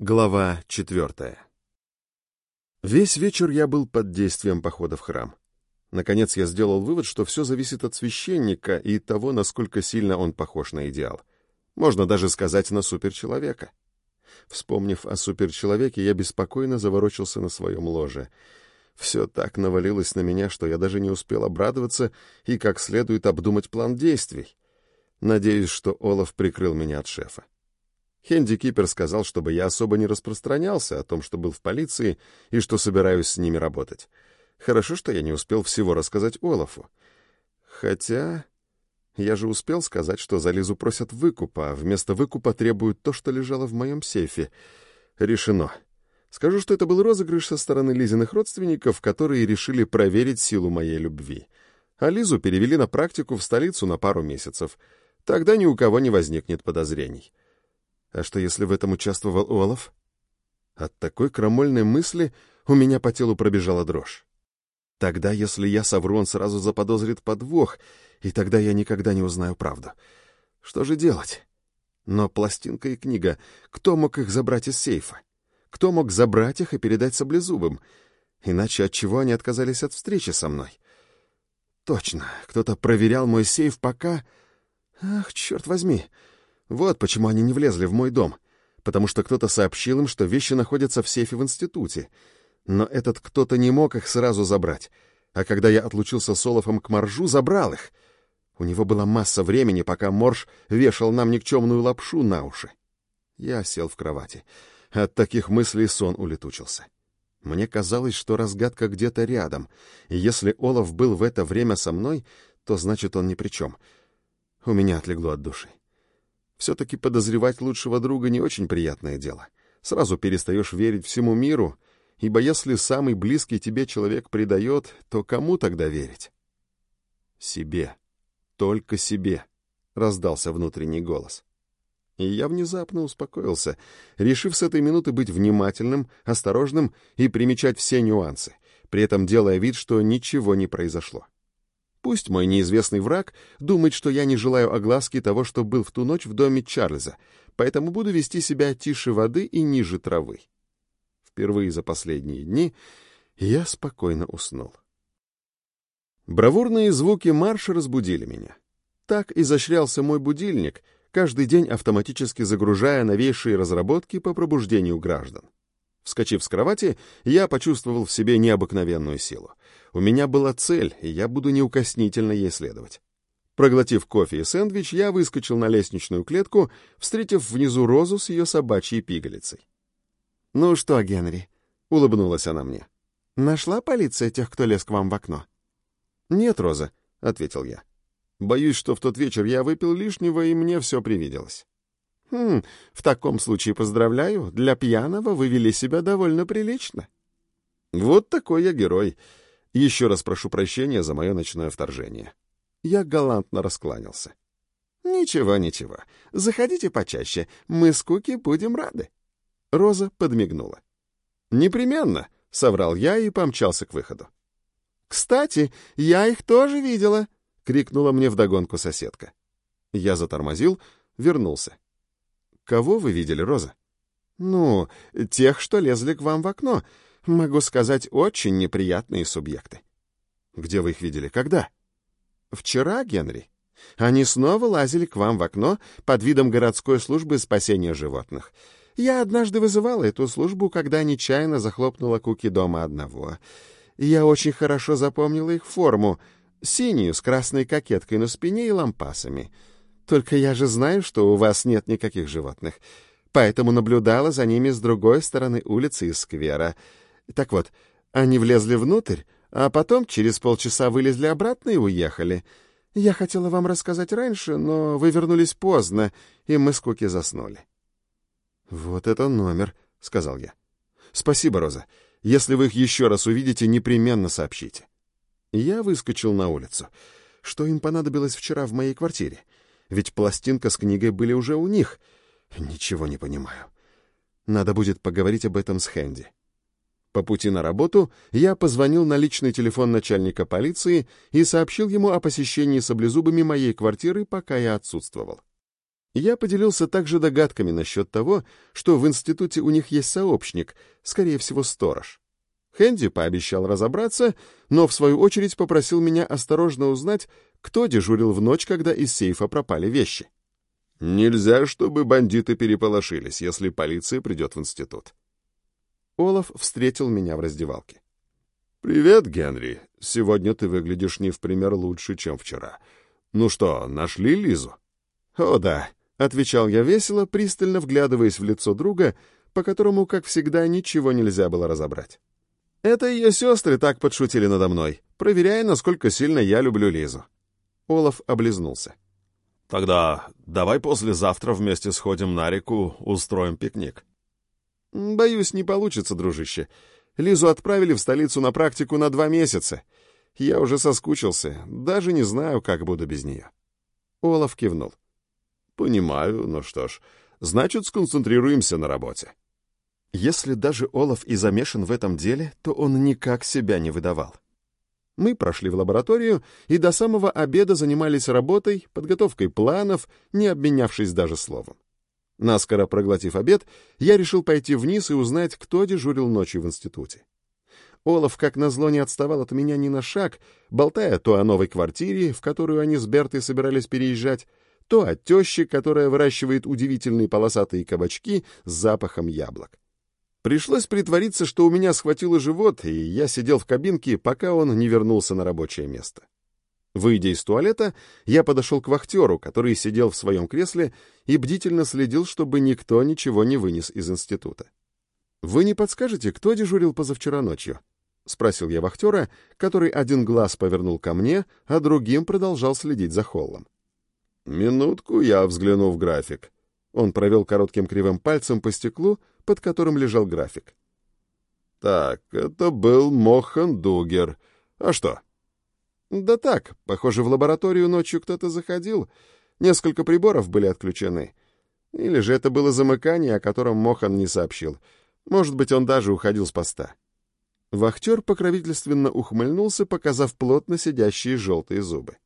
Глава четвертая. Весь вечер я был под действием похода в храм. Наконец я сделал вывод, что все зависит от священника и того, насколько сильно он похож на идеал. Можно даже сказать, на суперчеловека. Вспомнив о суперчеловеке, я беспокойно заворочился на своем ложе. Все так навалилось на меня, что я даже не успел обрадоваться и как следует обдумать план действий. Надеюсь, что Олаф прикрыл меня от шефа. Хенди Кипер сказал, чтобы я особо не распространялся о том, что был в полиции и что собираюсь с ними работать. Хорошо, что я не успел всего рассказать Олафу. Хотя я же успел сказать, что за Лизу просят выкупа, а вместо выкупа требуют то, что лежало в моем сейфе. Решено. Скажу, что это был розыгрыш со стороны Лизиных родственников, которые решили проверить силу моей любви. А Лизу перевели на практику в столицу на пару месяцев. Тогда ни у кого не возникнет подозрений. А что, если в этом участвовал Олаф? От такой крамольной мысли у меня по телу пробежала дрожь. Тогда, если я совру, он сразу заподозрит подвох, и тогда я никогда не узнаю правду. Что же делать? Но пластинка и книга, кто мог их забрать из сейфа? Кто мог забрать их и передать Саблезубым? Иначе от чего они отказались от встречи со мной? Точно, кто-то проверял мой сейф пока... Ах, черт возьми! Вот почему они не влезли в мой дом. Потому что кто-то сообщил им, что вещи находятся в сейфе в институте. Но этот кто-то не мог их сразу забрать. А когда я отлучился с Олафом к Моржу, забрал их. У него была масса времени, пока Морж вешал нам никчемную лапшу на уши. Я сел в кровати. От таких мыслей сон улетучился. Мне казалось, что разгадка где-то рядом, и если Олаф был в это время со мной, то значит он ни при чем. У меня отлегло от души. Все-таки подозревать лучшего друга не очень приятное дело. Сразу перестаешь верить всему миру, ибо если самый близкий тебе человек предает, то кому тогда верить? Себе. Только себе, — раздался внутренний голос. И я внезапно успокоился, решив с этой минуты быть внимательным, осторожным и примечать все нюансы, при этом делая вид, что ничего не произошло. Пусть мой неизвестный враг думает, что я не желаю огласки того, что был в ту ночь в доме Чарльза, поэтому буду вести себя тише воды и ниже травы. Впервые за последние дни я спокойно уснул. Бравурные звуки марша разбудили меня. Так изощрялся мой будильник, каждый день автоматически загружая новейшие разработки по пробуждению граждан. Вскочив с кровати, я почувствовал в себе необыкновенную силу. У меня была цель, и я буду неукоснительно ей следовать. Проглотив кофе и сэндвич, я выскочил на лестничную клетку, встретив внизу Розу с ее собачьей пигалицей. «Ну что, Генри?» — улыбнулась она мне. «Нашла полиция тех, кто лез к вам в окно?» «Нет, Роза», — ответил я. «Боюсь, что в тот вечер я выпил лишнего, и мне все привиделось». «Хм, в таком случае поздравляю, для пьяного вы вели себя довольно прилично». «Вот такой я герой. Еще раз прошу прощения за мое ночное вторжение». Я галантно раскланялся. «Ничего, ничего. Заходите почаще. Мы с Куки будем рады». Роза подмигнула. «Непременно», — соврал я и помчался к выходу. «Кстати, я их тоже видела», — крикнула мне вдогонку соседка. Я затормозил, вернулся. Кого вы видели, Роза? Ну, тех, что лезли к вам в окно. Могу сказать, очень неприятные субъекты. Где вы их видели? Когда? Вчера, Генри. Они снова лазили к вам в окно под видом городской службы спасения животных. Я однажды вызывала эту службу, когда нечаянно захлопнула куки дома одного. Я очень хорошо запомнила их форму — синюю с красной кокеткой на спине и лампасами — только я же знаю, что у вас нет никаких животных, поэтому наблюдала за ними с другой стороны улицы и сквера. Так вот, они влезли внутрь, а потом через полчаса вылезли обратно и уехали. Я хотела вам рассказать раньше, но вы вернулись поздно, и мы с Куки заснули. — Вот это номер, — сказал я. — Спасибо, Роза. Если вы их еще раз увидите, непременно сообщите. Я выскочил на улицу. Что им понадобилось вчера в моей квартире? — ведь пластинка с книгой были уже у них. Ничего не понимаю. Надо будет поговорить об этом с Хэнди. По пути на работу я позвонил на личный телефон начальника полиции и сообщил ему о посещении саблезубами моей квартиры, пока я отсутствовал. Я поделился также догадками насчет того, что в институте у них есть сообщник, скорее всего, сторож. Хэнди пообещал разобраться, но в свою очередь попросил меня осторожно узнать, кто дежурил в ночь, когда из сейфа пропали вещи. Нельзя, чтобы бандиты переполошились, если полиция придет в институт. Олаф встретил меня в раздевалке. «Привет, Генри. Сегодня ты выглядишь не в пример лучше, чем вчера. Ну что, нашли Лизу?» «О, да», — отвечал я весело, пристально вглядываясь в лицо друга, по которому, как всегда, ничего нельзя было разобрать. Это ее сестры так подшутили надо мной, проверяя, насколько сильно я люблю Лизу. Олаф облизнулся. «Тогда давай послезавтра вместе сходим на реку, устроим пикник». «Боюсь, не получится, дружище. Лизу отправили в столицу на практику на два месяца. Я уже соскучился, даже не знаю, как буду без нее». Олаф кивнул. «Понимаю, ну что ж, значит, сконцентрируемся на работе». Если даже Олаф и замешан в этом деле, то он никак себя не выдавал. Мы прошли в лабораторию и до самого обеда занимались работой, подготовкой планов, не обменявшись даже словом. Наскоро проглотив обед, я решил пойти вниз и узнать, кто дежурил ночью в институте. Олаф, как назло, не отставал от меня ни на шаг, болтая то о новой квартире, в которую они с Бертой собирались переезжать, то о теще, которая выращивает удивительные полосатые кабачки с запахом яблок. Пришлось притвориться, что у меня схватило живот, и я сидел в кабинке, пока он не вернулся на рабочее место. Выйдя из туалета, я подошел к вахтеру, который сидел в своем кресле и бдительно следил, чтобы никто ничего не вынес из института. «Вы не подскажете, кто дежурил позавчера ночью?» — спросил я вахтера, который один глаз повернул ко мне, а другим продолжал следить за холлом. «Минутку, я взгляну в график». Он провел коротким кривым пальцем по стеклу, под которым лежал график. Так, это был Мохан Дугер. А что? Да так, похоже, в лабораторию ночью кто-то заходил. Несколько приборов были отключены. Или же это было замыкание, о котором Мохан не сообщил. Может быть, он даже уходил с поста. Вахтер покровительственно ухмыльнулся, показав плотно сидящие желтые зубы.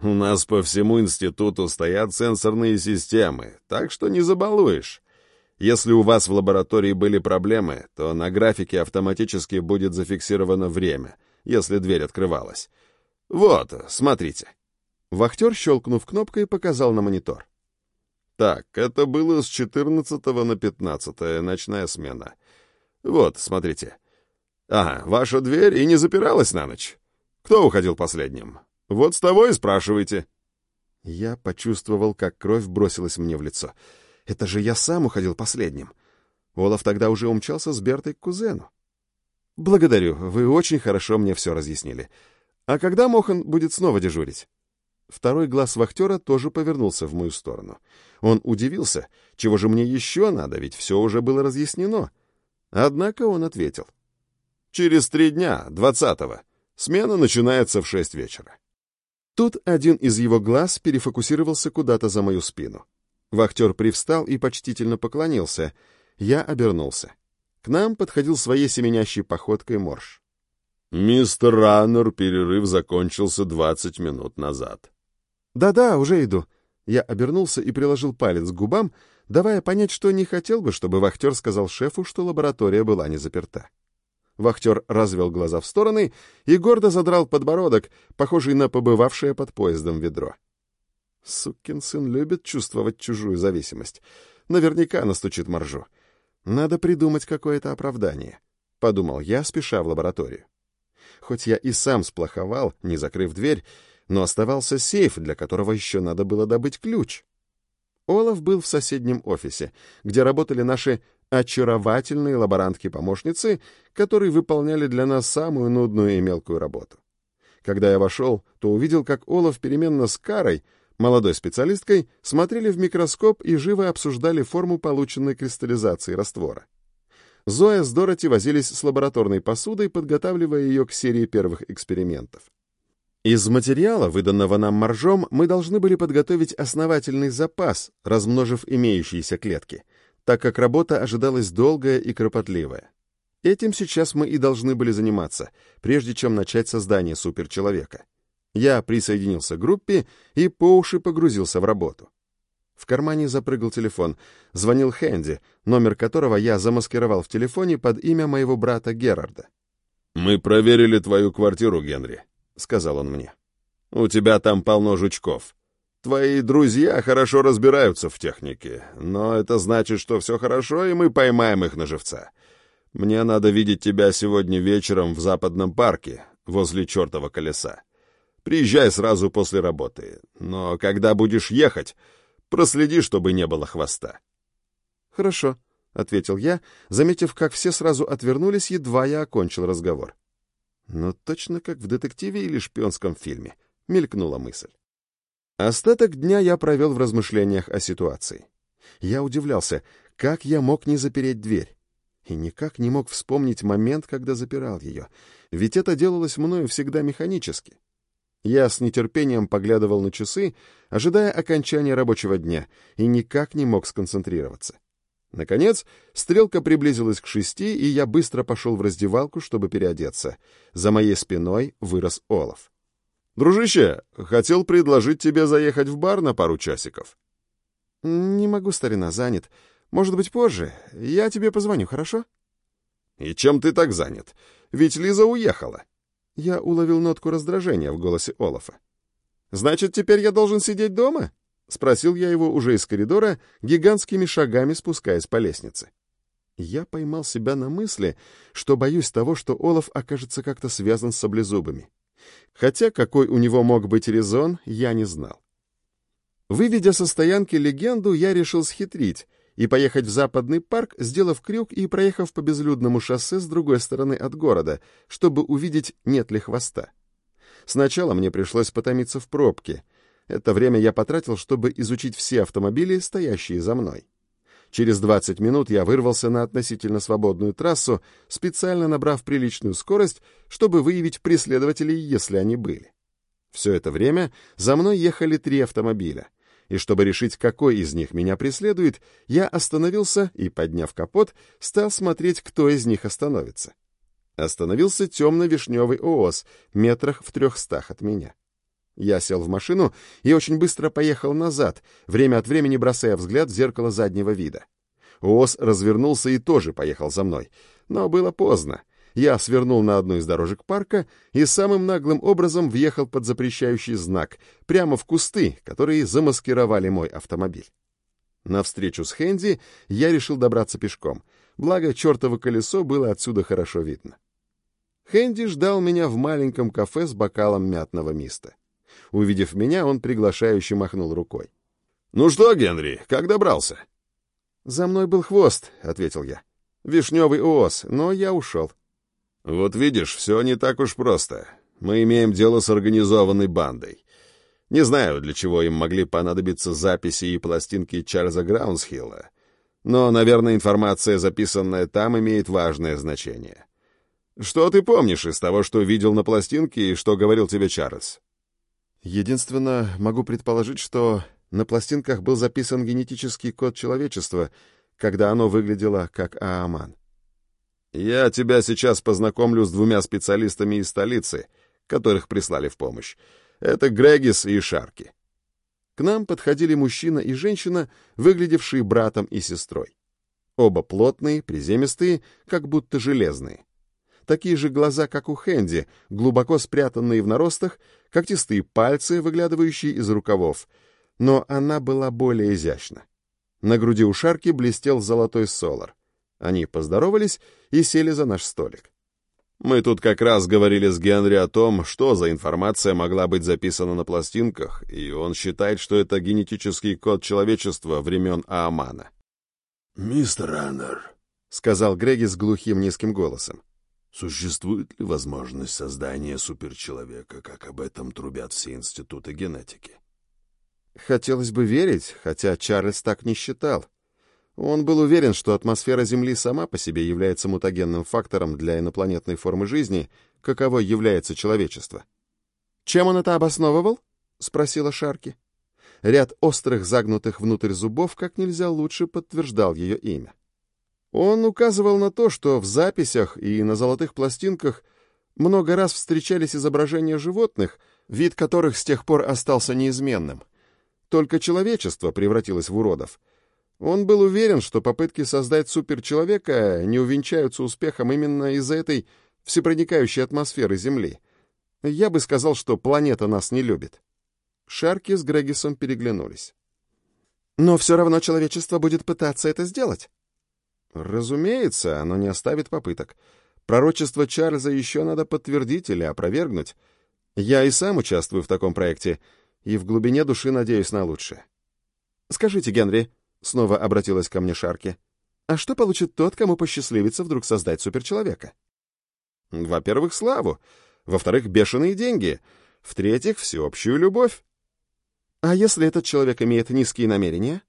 «У нас по всему институту стоят сенсорные системы, так что не забалуешь. Если у вас в лаборатории были проблемы, то на графике автоматически будет зафиксировано время, если дверь открывалась. Вот, смотрите. Вахтер, щелкнув кнопкой, показал на монитор. Так, это было с 14 на 15 ночная смена. Вот, смотрите. Ага, ваша дверь и не запиралась на ночь. Кто уходил последним? Вот с того и спрашивайте. Я почувствовал, как кровь бросилась мне в лицо. — это же я сам уходил последним. Олаф тогда уже умчался с Бертой к кузену. Благодарю, вы очень хорошо мне все разъяснили. А когда Мохан будет снова дежурить? Второй глаз вахтера тоже повернулся в мою сторону. Он удивился, чего же мне еще надо, ведь все уже было разъяснено. Однако он ответил. «Через три дня, двадцатого. Смена начинается в шесть вечера». Тут один из его глаз перефокусировался куда-то за мою спину. Вахтер привстал и почтительно поклонился. Я обернулся. К нам подходил своей семенящей походкой морж. «Мистер Раннер, перерыв закончился двадцать минут назад». «Да-да, уже иду». Я обернулся и приложил палец к губам, давая понять, что не хотел бы, чтобы вахтер сказал шефу, что лаборатория была не заперта. Вахтер развел глаза в стороны и гордо задрал подбородок, похожий на побывавшее под поездом ведро. Сукин сын любит чувствовать чужую зависимость. Наверняка настучит моржу. Надо придумать какое-то оправдание, — подумал я, спеша в лабораторию. Хоть я и сам сплоховал, не закрыв дверь, но оставался сейф, для которого еще надо было добыть ключ. Олаф был в соседнем офисе, где работали наши очаровательные лаборантки-помощницы, которые выполняли для нас самую нудную и мелкую работу. Когда я вошел, то увидел, как Олаф переменно с Карой молодой специалисткой, смотрели в микроскоп и живо обсуждали форму полученной кристаллизации раствора. Зоя с Дороти возились с лабораторной посудой, подготавливая ее к серии первых экспериментов. Из материала, выданного нам моржом, мы должны были подготовить основательный запас, размножив имеющиеся клетки, так как работа ожидалась долгая и кропотливая. Этим сейчас мы и должны были заниматься, прежде чем начать создание суперчеловека. Я присоединился к группе и по уши погрузился в работу. В кармане запрыгал телефон. Звонил Хэнди, номер которого я замаскировал в телефоне под имя моего брата Герарда. «Мы проверили твою квартиру, Генри», — сказал он мне. «У тебя там полно жучков. Твои друзья хорошо разбираются в технике, но это значит, что все хорошо, и мы поймаем их на живца. Мне надо видеть тебя сегодня вечером в западном парке, возле чертова колеса. Приезжай сразу после работы, но когда будешь ехать, проследи, чтобы не было хвоста». «Хорошо», — ответил я, заметив, как все сразу отвернулись, едва я окончил разговор. «Ну, точно как в детективе или шпионском фильме», — мелькнула мысль. Остаток дня я провел в размышлениях о ситуации. Я удивлялся, как я мог не запереть дверь. И никак не мог вспомнить момент, когда запирал ее, ведь это делалось мною всегда механически. Я с нетерпением поглядывал на часы, ожидая окончания рабочего дня, и никак не мог сконцентрироваться. Наконец, стрелка приблизилась к шести, и я быстро пошел в раздевалку, чтобы переодеться. За моей спиной вырос Олаф. «Дружище, хотел предложить тебе заехать в бар на пару часиков». «Не могу, старина, занят. Может быть, позже. Я тебе позвоню, хорошо?» «И чем ты так занят? Ведь Лиза уехала». Я уловил нотку раздражения в голосе Олафа. «Значит, теперь я должен сидеть дома?» — спросил я его уже из коридора, гигантскими шагами спускаясь по лестнице. Я поймал себя на мысли, что боюсь того, что Олаф окажется как-то связан с саблезубами. Хотя какой у него мог быть резон, я не знал. Выведя со стоянки легенду, я решил схитрить и поехать в западный парк, сделав крюк и проехав по безлюдному шоссе с другой стороны от города, чтобы увидеть, нет ли хвоста. Сначала мне пришлось потомиться в пробке. Это время я потратил, чтобы изучить все автомобили, стоящие за мной. Через 20 минут я вырвался на относительно свободную трассу, специально набрав приличную скорость, чтобы выявить преследователей, если они были. Все это время за мной ехали три автомобиля, и чтобы решить, какой из них меня преследует, я остановился и, подняв капот, стал смотреть, кто из них остановится. Остановился темно-вишневый ООС, метрах в трехстах от меня. Я сел в машину и очень быстро поехал назад, время от времени бросая взгляд в зеркало заднего вида. УОЗ развернулся и тоже поехал за мной. Но было поздно. Я свернул на одну из дорожек парка и самым наглым образом въехал под запрещающий знак, прямо в кусты, которые замаскировали мой автомобиль. На встречу с Хэнди я решил добраться пешком, благо чертово колесо было отсюда хорошо видно. Хэнди ждал меня в маленьком кафе с бокалом мятного миста. Увидев меня, он приглашающе махнул рукой. «Ну что, Генри, как добрался?» «За мной был хвост», — ответил я. «Вишневый УОЗ, но я ушел». «Вот видишь, все не так уж просто. Мы имеем дело с организованной бандой. Не знаю, для чего им могли понадобиться записи и пластинки Чарльза Граунсхилла, но, наверное, информация, записанная там, имеет важное значение. Что ты помнишь из того, что видел на пластинке и что говорил тебе Чарльз?» Единственно, могу предположить, что на пластинках был записан генетический код человечества, когда оно выглядело как Ааман. «Я тебя сейчас познакомлю с двумя специалистами из столицы, которых прислали в помощь. Это Грегис и Шарки». К нам подходили мужчина и женщина, выглядевшие братом и сестрой. Оба плотные, приземистые, как будто железные такие же глаза, как у Хэнди, глубоко спрятанные в наростах, когтистые пальцы, выглядывающие из рукавов. Но она была более изящна. На груди у Шарки блестел золотой солар. Они поздоровались и сели за наш столик. Мы тут как раз говорили с Генри о том, что за информация могла быть записана на пластинках, и он считает, что это генетический код человечества времен Аамана. «Мистер Раннер», — сказал Греги с глухим низким голосом, Существует ли возможность создания суперчеловека, как об этом трубят все институты генетики? Хотелось бы верить, хотя Чарльз так не считал. Он был уверен, что атмосфера Земли сама по себе является мутагенным фактором для инопланетной формы жизни, каковой является человечество. «Чем он это обосновывал?» — спросила Шарки. Ряд острых загнутых внутрь зубов как нельзя лучше подтверждал ее имя. Он указывал на то, что в записях и на золотых пластинках много раз встречались изображения животных, вид которых с тех пор остался неизменным. только человечество превратилось в уродов. Он был уверен, что попытки создать суперчеловека не увенчаются успехом именно из-за этой всепроникающей атмосферы Земли. Я бы сказал, что планета нас не любит. Шарки с Грегисом переглянулись. «Но все равно человечество будет пытаться это сделать». «Разумеется, оно не оставит попыток. Пророчество Чарльза еще надо подтвердить или опровергнуть. Я и сам участвую в таком проекте, и в глубине души надеюсь на лучшее. «Скажите, Генри», — снова обратилась ко мне Шарки, «а что получит тот, кому посчастливится вдруг создать суперчеловека?» «Во-первых, славу. Во-вторых, бешеные деньги. В-третьих, всеобщую любовь. А если этот человек имеет низкие намерения?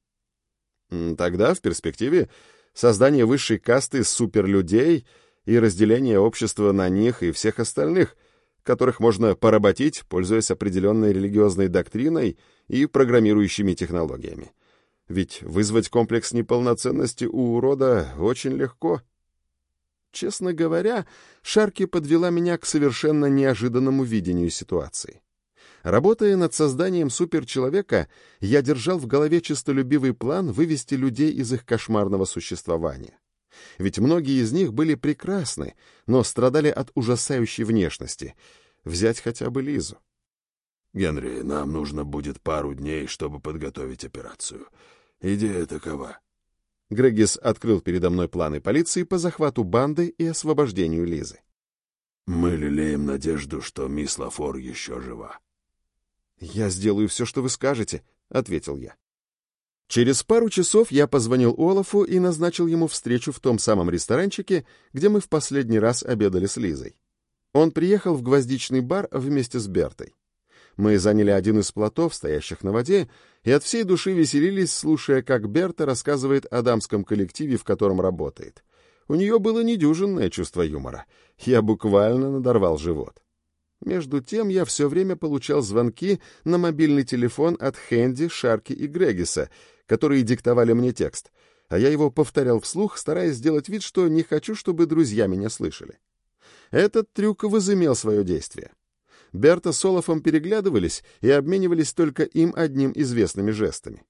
Тогда, в перспективе, создание высшей касты суперлюдей и разделение общества на них и всех остальных, которых можно поработить, пользуясь определенной религиозной доктриной и программирующими технологиями. Ведь вызвать комплекс неполноценности у урода очень легко. Честно говоря, Шарки подвела меня к совершенно неожиданному видению ситуации. Работая над созданием суперчеловека, я держал в голове честолюбивый план вывести людей из их кошмарного существования. Ведь многие из них были прекрасны, но страдали от ужасающей внешности. Взять хотя бы Лизу. «Генри, нам нужно будет пару дней, чтобы подготовить операцию. Идея такова». Грегис открыл передо мной планы полиции по захвату банды и освобождению Лизы. «Мы лелеем надежду, что мисс Лафор еще жива». «Я сделаю все, что вы скажете», — ответил я. Через пару часов я позвонил Олафу и назначил ему встречу в том самом ресторанчике, где мы в последний раз обедали с Лизой. Он приехал в гвоздичный бар вместе с Бертой. Мы заняли один из плотов, стоящих на воде, и от всей души веселились, слушая, как Берта рассказывает о дамском коллективе, в котором работает. У нее было недюжинное чувство юмора. Я буквально надорвал живот. Между тем я все время получал звонки на мобильный телефон от Хэнди, Шарки и Грегиса, которые диктовали мне текст, а я его повторял вслух, стараясь сделать вид, что не хочу, чтобы друзья меня слышали. Этот трюк возымел свое действие. Берта с Олафом переглядывались и обменивались только им одним известными жестами.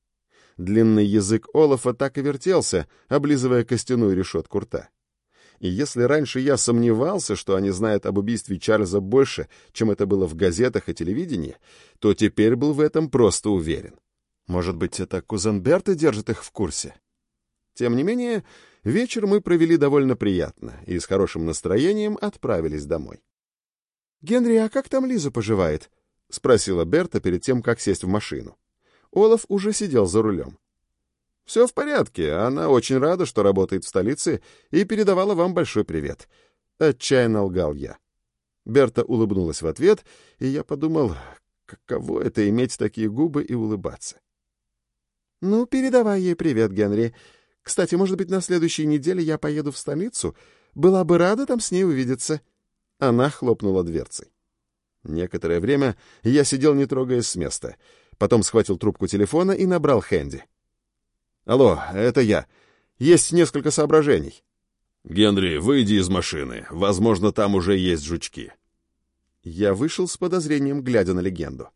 Длинный язык Олафа так и вертелся, облизывая костяную решетку рта. И если раньше я сомневался, что они знают об убийстве Чарльза больше, чем это было в газетах и телевидении, то теперь был в этом просто уверен. Может быть, это кузен Берта держит их в курсе? Тем не менее, вечер мы провели довольно приятно и с хорошим настроением отправились домой. «Генри, а как там Лиза поживает?» — спросила Берта перед тем, как сесть в машину. Олаф уже сидел за рулем. «Все в порядке. Она очень рада, что работает в столице, и передавала вам большой привет». Отчаянно лгал я. Берта улыбнулась в ответ, и я подумал, каково это иметь такие губы и улыбаться. «Ну, передавай ей привет, Генри. Кстати, может быть, на следующей неделе я поеду в столицу? Была бы рада там с ней увидеться». Она хлопнула дверцей. Некоторое время я сидел, не трогаясь с места. Потом схватил трубку телефона и набрал Хэнди. «Алло, это я. Есть несколько соображений». «Генри, выйди из машины. Возможно, там уже есть жучки». Я вышел с подозрением, глядя на легенду.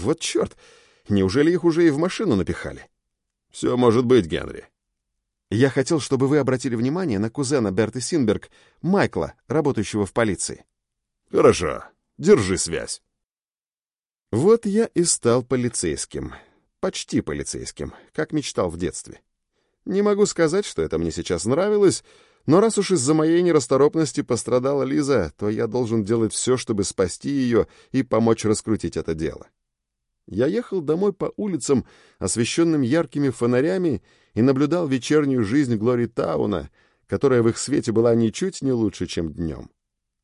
«Вот черт! Неужели их уже и в машину напихали?» «Все может быть, Генри». «Я хотел, чтобы вы обратили внимание на кузена Берты Синберг, Майкла, работающего в полиции». «Хорошо. Держи связь». Вот я и стал полицейским почти полицейским, как мечтал в детстве. Не могу сказать, что это мне сейчас нравилось, но раз уж из-за моей нерасторопности пострадала Лиза, то я должен делать все, чтобы спасти ее и помочь раскрутить это дело. Я ехал домой по улицам, освещенным яркими фонарями, и наблюдал вечернюю жизнь Глори Тауна, которая в их свете была ничуть не лучше, чем днем.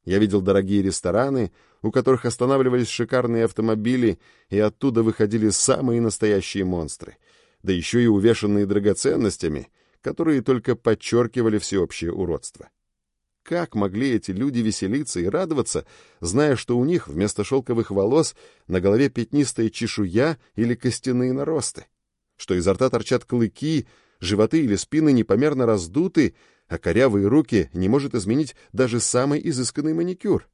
Я видел дорогие рестораны, у которых останавливались шикарные автомобили, и оттуда выходили самые настоящие монстры, да еще и увешанные драгоценностями, которые только подчеркивали всеобщее уродство. Как могли эти люди веселиться и радоваться, зная, что у них вместо шелковых волос на голове пятнистая чешуя или костяные наросты? Что изо рта торчат клыки, животы или спины непомерно раздуты, а корявые руки не может изменить даже самый изысканный маникюр.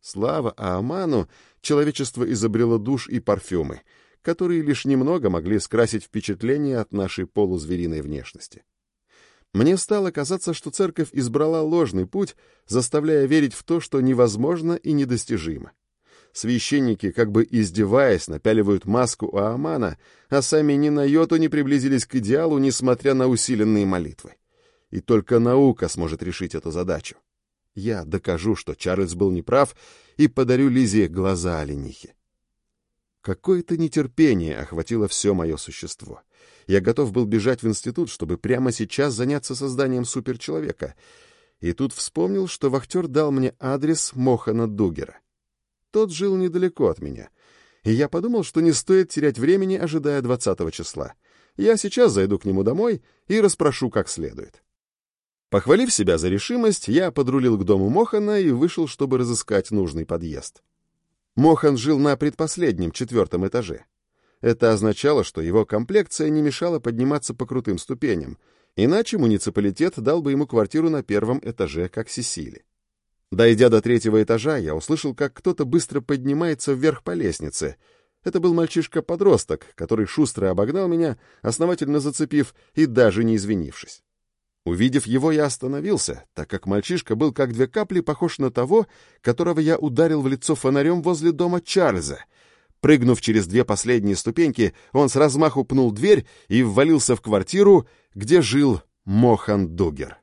Слава Ааману, человечество изобрело душ и парфюмы, которые лишь немного могли скрасить впечатление от нашей полузвериной внешности. Мне стало казаться, что церковь избрала ложный путь, заставляя верить в то, что невозможно и недостижимо. Священники, как бы издеваясь, напяливают маску Аамана, а сами ни на йоту не приблизились к идеалу, несмотря на усиленные молитвы. И только наука сможет решить эту задачу. Я докажу, что Чарльз был неправ, и подарю Лизе глаза оленихи. Какое-то нетерпение охватило все мое существо. Я готов был бежать в институт, чтобы прямо сейчас заняться созданием суперчеловека. И тут вспомнил, что вахтер дал мне адрес Мохана Дугера. Тот жил недалеко от меня. И я подумал, что не стоит терять времени, ожидая 20 числа. Я сейчас зайду к нему домой и расспрошу как следует. Похвалив себя за решимость, я подрулил к дому Мохана и вышел, чтобы разыскать нужный подъезд. Мохан жил на предпоследнем, четвертом этаже. Это означало, что его комплекция не мешала подниматься по крутым ступеням, иначе муниципалитет дал бы ему квартиру на первом этаже, как Сесили. Дойдя до третьего этажа, я услышал, как кто-то быстро поднимается вверх по лестнице. Это был мальчишка-подросток, который шустро обогнал меня, основательно зацепив и даже не извинившись. Увидев его, я остановился, так как мальчишка был как две капли похож на того, которого я ударил в лицо фонарем возле дома Чарльза. Прыгнув через две последние ступеньки, он с размаху пнул дверь и ввалился в квартиру, где жил Мохан Дугер.